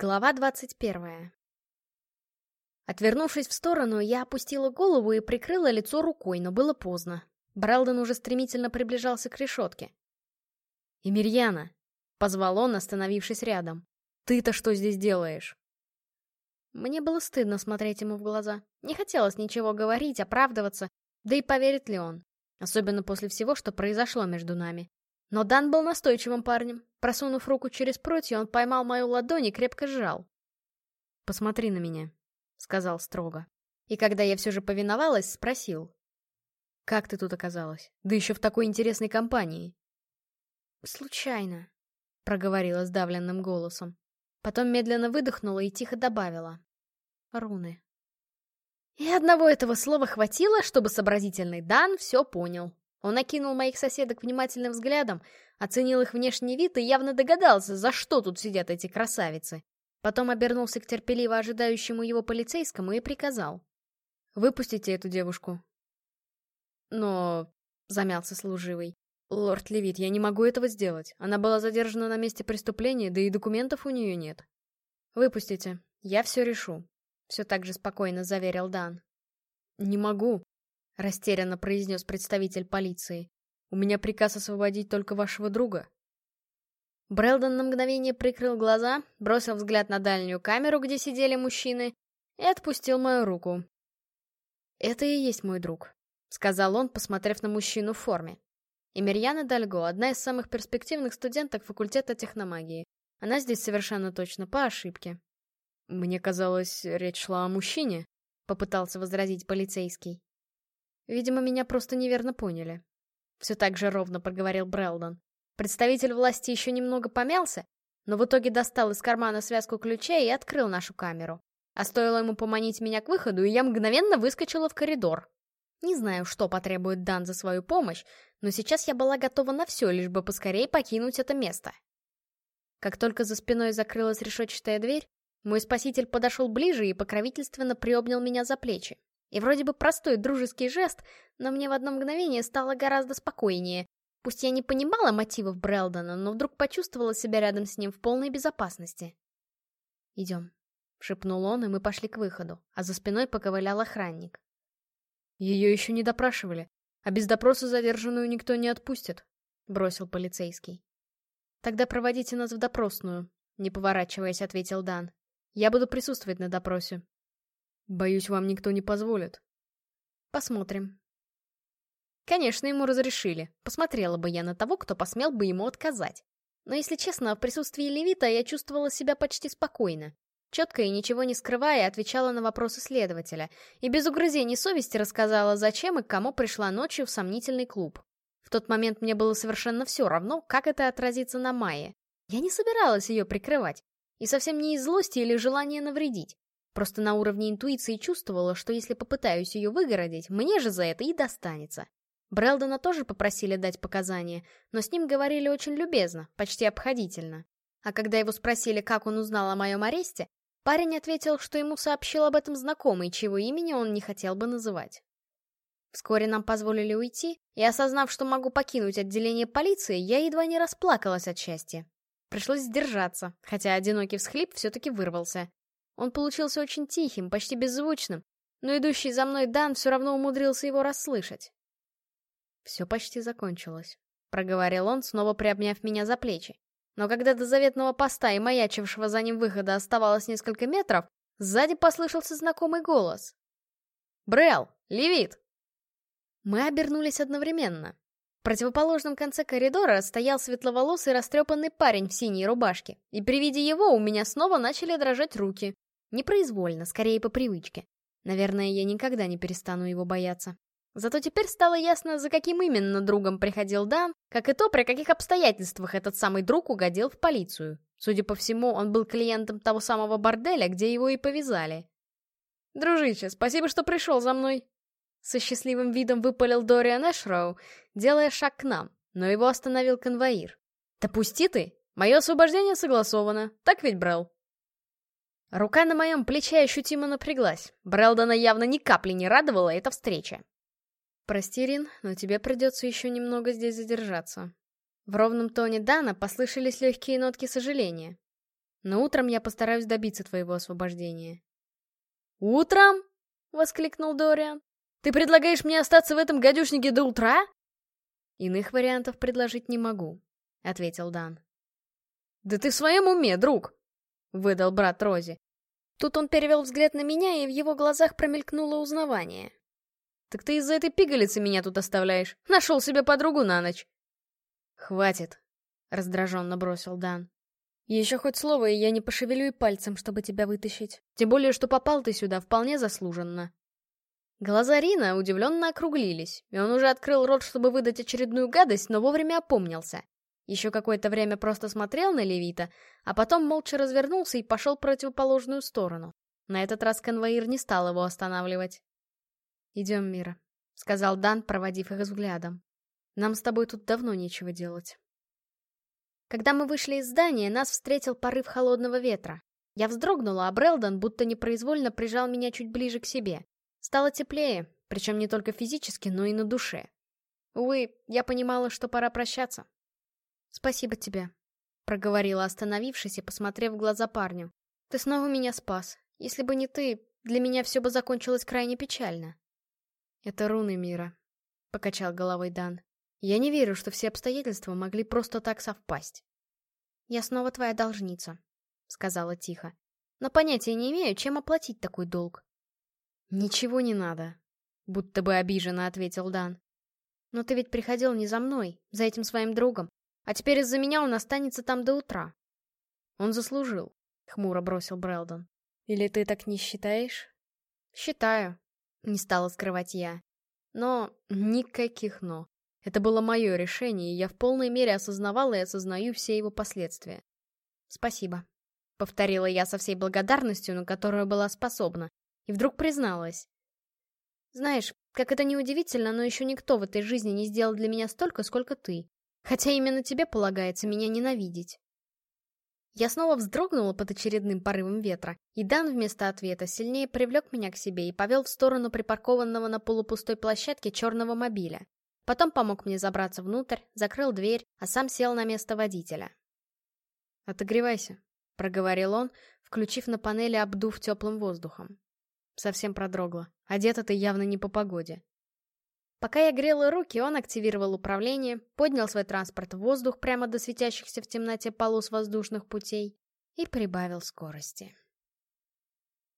Глава двадцать первая. Отвернувшись в сторону, я опустила голову и прикрыла лицо рукой, но было поздно. Брэлден уже стремительно приближался к решетке. «Эмирьяна!» — позвал он, остановившись рядом. «Ты-то что здесь делаешь?» Мне было стыдно смотреть ему в глаза. Не хотелось ничего говорить, оправдываться, да и поверит ли он. Особенно после всего, что произошло между нами. Но Дан был настойчивым парнем. Просунув руку через прутье, он поймал мою ладонь и крепко сжал. «Посмотри на меня», — сказал строго. И когда я все же повиновалась, спросил. «Как ты тут оказалась? Да еще в такой интересной компании». «Случайно», — проговорила сдавленным голосом. Потом медленно выдохнула и тихо добавила. «Руны». И одного этого слова хватило, чтобы сообразительный Дан все понял. Он окинул моих соседок внимательным взглядом, оценил их внешний вид и явно догадался, за что тут сидят эти красавицы. Потом обернулся к терпеливо ожидающему его полицейскому и приказал. «Выпустите эту девушку». «Но...» — замялся служивый. «Лорд Левит, я не могу этого сделать. Она была задержана на месте преступления, да и документов у нее нет». «Выпустите. Я все решу», — все так же спокойно заверил Дан. «Не могу», Растерянно произнес представитель полиции. «У меня приказ освободить только вашего друга». Брэлдон на мгновение прикрыл глаза, бросил взгляд на дальнюю камеру, где сидели мужчины, и отпустил мою руку. «Это и есть мой друг», — сказал он, посмотрев на мужчину в форме. Эмирьяна Дальго, одна из самых перспективных студенток факультета техномагии. Она здесь совершенно точно по ошибке. «Мне казалось, речь шла о мужчине», — попытался возразить полицейский. Видимо, меня просто неверно поняли. Все так же ровно проговорил Брэлдон. Представитель власти еще немного помялся, но в итоге достал из кармана связку ключей и открыл нашу камеру. А стоило ему поманить меня к выходу, и я мгновенно выскочила в коридор. Не знаю, что потребует Дан за свою помощь, но сейчас я была готова на все, лишь бы поскорее покинуть это место. Как только за спиной закрылась решетчатая дверь, мой спаситель подошел ближе и покровительственно приобнял меня за плечи. И вроде бы простой дружеский жест, но мне в одно мгновение стало гораздо спокойнее. Пусть я не понимала мотивов Брэлдона, но вдруг почувствовала себя рядом с ним в полной безопасности. «Идем», — шепнул он, и мы пошли к выходу, а за спиной поковылял охранник. «Ее еще не допрашивали, а без допроса задержанную никто не отпустит», — бросил полицейский. «Тогда проводите нас в допросную», — не поворачиваясь, ответил Дан. «Я буду присутствовать на допросе, Боюсь, вам никто не позволит. Посмотрим. Конечно, ему разрешили. Посмотрела бы я на того, кто посмел бы ему отказать. Но если честно, в присутствии Левита я чувствовала себя почти спокойно. Четко и ничего не скрывая, отвечала на вопросы следователя. И без угрызений совести рассказала, зачем и кому пришла ночью в сомнительный клуб. В тот момент мне было совершенно все равно, как это отразится на Майе. Я не собиралась ее прикрывать. И совсем не из злости или желания навредить. Просто на уровне интуиции чувствовала, что если попытаюсь ее выгородить, мне же за это и достанется. Брэлдона тоже попросили дать показания, но с ним говорили очень любезно, почти обходительно. А когда его спросили, как он узнал о моем аресте, парень ответил, что ему сообщил об этом знакомый, чего имени он не хотел бы называть. Вскоре нам позволили уйти, и осознав, что могу покинуть отделение полиции, я едва не расплакалась от счастья. Пришлось сдержаться, хотя одинокий всхлип все-таки вырвался. Он получился очень тихим, почти беззвучным, но идущий за мной Дан все равно умудрился его расслышать. «Все почти закончилось», — проговорил он, снова приобняв меня за плечи. Но когда до заветного поста и маячившего за ним выхода оставалось несколько метров, сзади послышался знакомый голос. «Брел! Левит!» Мы обернулись одновременно. В противоположном конце коридора стоял светловолосый растрепанный парень в синей рубашке, и при виде его у меня снова начали дрожать руки. Непроизвольно, скорее по привычке. Наверное, я никогда не перестану его бояться. Зато теперь стало ясно, за каким именно другом приходил Дан, как и то, при каких обстоятельствах этот самый друг угодил в полицию. Судя по всему, он был клиентом того самого борделя, где его и повязали. «Дружище, спасибо, что пришел за мной!» Со счастливым видом выпалил Дориан Эшроу, делая шаг к нам, но его остановил конвоир. «Да пусти ты! Мое освобождение согласовано, так ведь, Брел?» Рука на моем плече ощутимо напряглась. Брэлдона явно ни капли не радовала эта встреча. «Прости, Рин, но тебе придется еще немного здесь задержаться». В ровном тоне Дана послышались легкие нотки сожаления. Но утром я постараюсь добиться твоего освобождения». «Утром?» — воскликнул Дориан. «Ты предлагаешь мне остаться в этом гадюшнике до утра?» «Иных вариантов предложить не могу», — ответил Дан. «Да ты в своем уме, друг!» — выдал брат Рози. Тут он перевел взгляд на меня, и в его глазах промелькнуло узнавание. «Так ты из-за этой пигалицы меня тут оставляешь? Нашел себе подругу на ночь!» «Хватит!» — раздраженно бросил Дан. «Еще хоть слово, и я не пошевелю и пальцем, чтобы тебя вытащить. Тем более, что попал ты сюда вполне заслуженно». Глаза Рина удивленно округлились, и он уже открыл рот, чтобы выдать очередную гадость, но вовремя опомнился. Еще какое-то время просто смотрел на Левита, а потом молча развернулся и пошел в противоположную сторону. На этот раз конвоир не стал его останавливать. «Идем, Мира», — сказал Дан, проводив их взглядом. «Нам с тобой тут давно нечего делать». Когда мы вышли из здания, нас встретил порыв холодного ветра. Я вздрогнула, а Брелдон будто непроизвольно прижал меня чуть ближе к себе. Стало теплее, причем не только физически, но и на душе. Увы, я понимала, что пора прощаться. «Спасибо тебе», — проговорила, остановившись и посмотрев в глаза парню. «Ты снова меня спас. Если бы не ты, для меня все бы закончилось крайне печально». «Это руны мира», — покачал головой Дан. «Я не верю, что все обстоятельства могли просто так совпасть». «Я снова твоя должница», — сказала тихо. «Но понятия не имею, чем оплатить такой долг». «Ничего не надо», — будто бы обиженно ответил Дан. «Но ты ведь приходил не за мной, за этим своим другом. А теперь из-за меня он останется там до утра. Он заслужил, хмуро бросил Брэлдон. Или ты так не считаешь? Считаю, не стала скрывать я. Но никаких «но». Это было мое решение, и я в полной мере осознавала и осознаю все его последствия. «Спасибо», — повторила я со всей благодарностью, на которую была способна, и вдруг призналась. «Знаешь, как это неудивительно, но еще никто в этой жизни не сделал для меня столько, сколько ты. Хотя именно тебе полагается меня ненавидеть. Я снова вздрогнула под очередным порывом ветра, и Дан вместо ответа сильнее привлек меня к себе и повел в сторону припаркованного на полупустой площадке черного мобиля. Потом помог мне забраться внутрь, закрыл дверь, а сам сел на место водителя. «Отогревайся», — проговорил он, включив на панели обдув теплым воздухом. Совсем продрогла. Одета ты явно не по погоде. Пока я грела руки, он активировал управление, поднял свой транспорт в воздух прямо до светящихся в темноте полос воздушных путей и прибавил скорости.